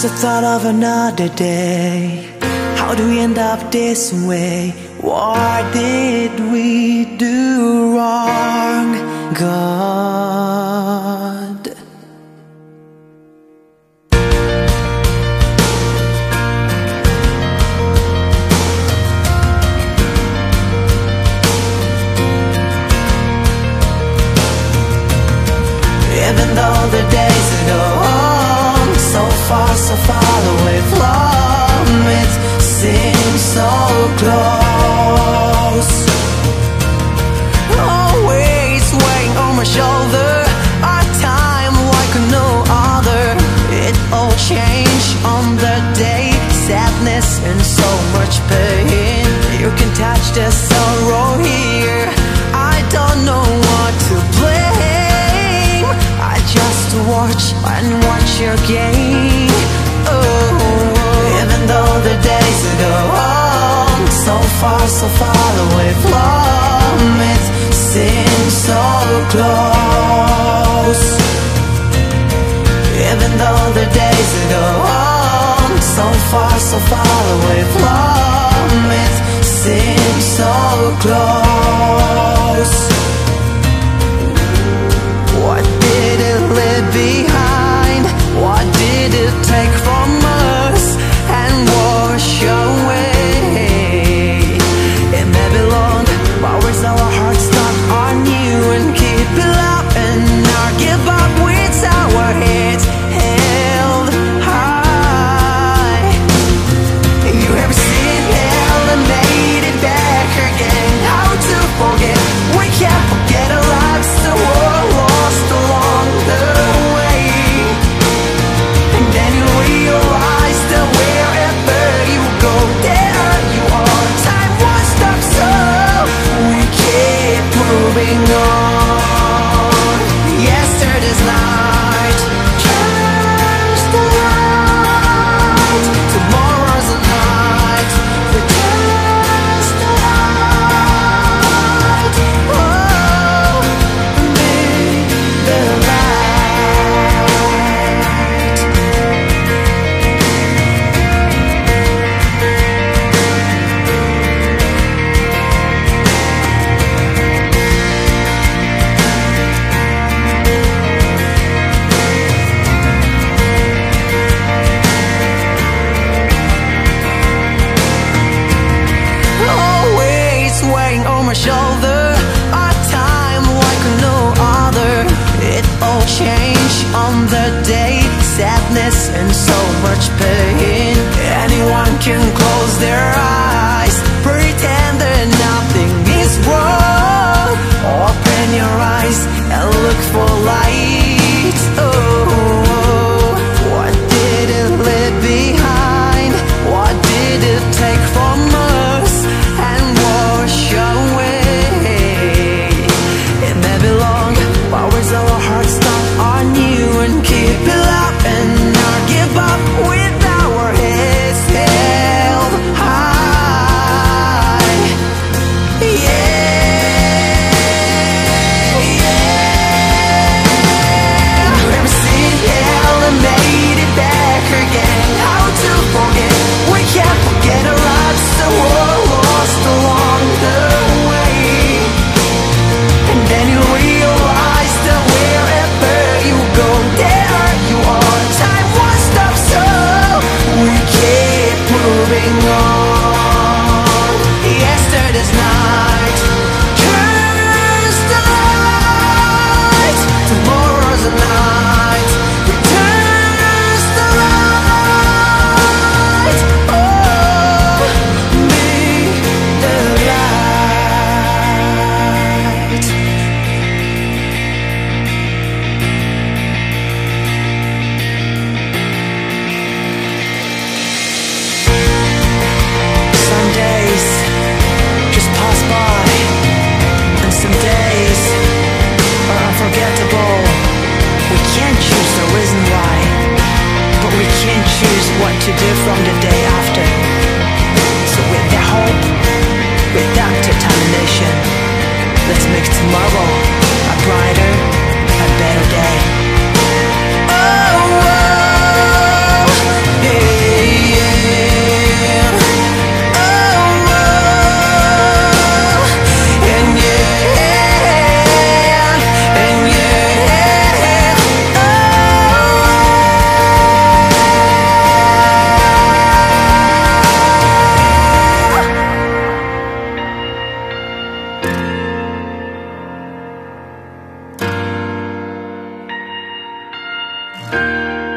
Just the thought of another day. How do we end up this way? What did we? Our time like no other? It all changed on the day. Sadness and so much pain. You can touch the sorrow here. I don't know what to blame. I just watch and watch your game. Oh, even though the days go So far, so far away from it Seems so close. though the days go on oh, So far, so far away from it. Seems so close. and so much pain. Anyone can close their eyes what to do from the day after. So with that hope, with that determination, let's make tomorrow Bye.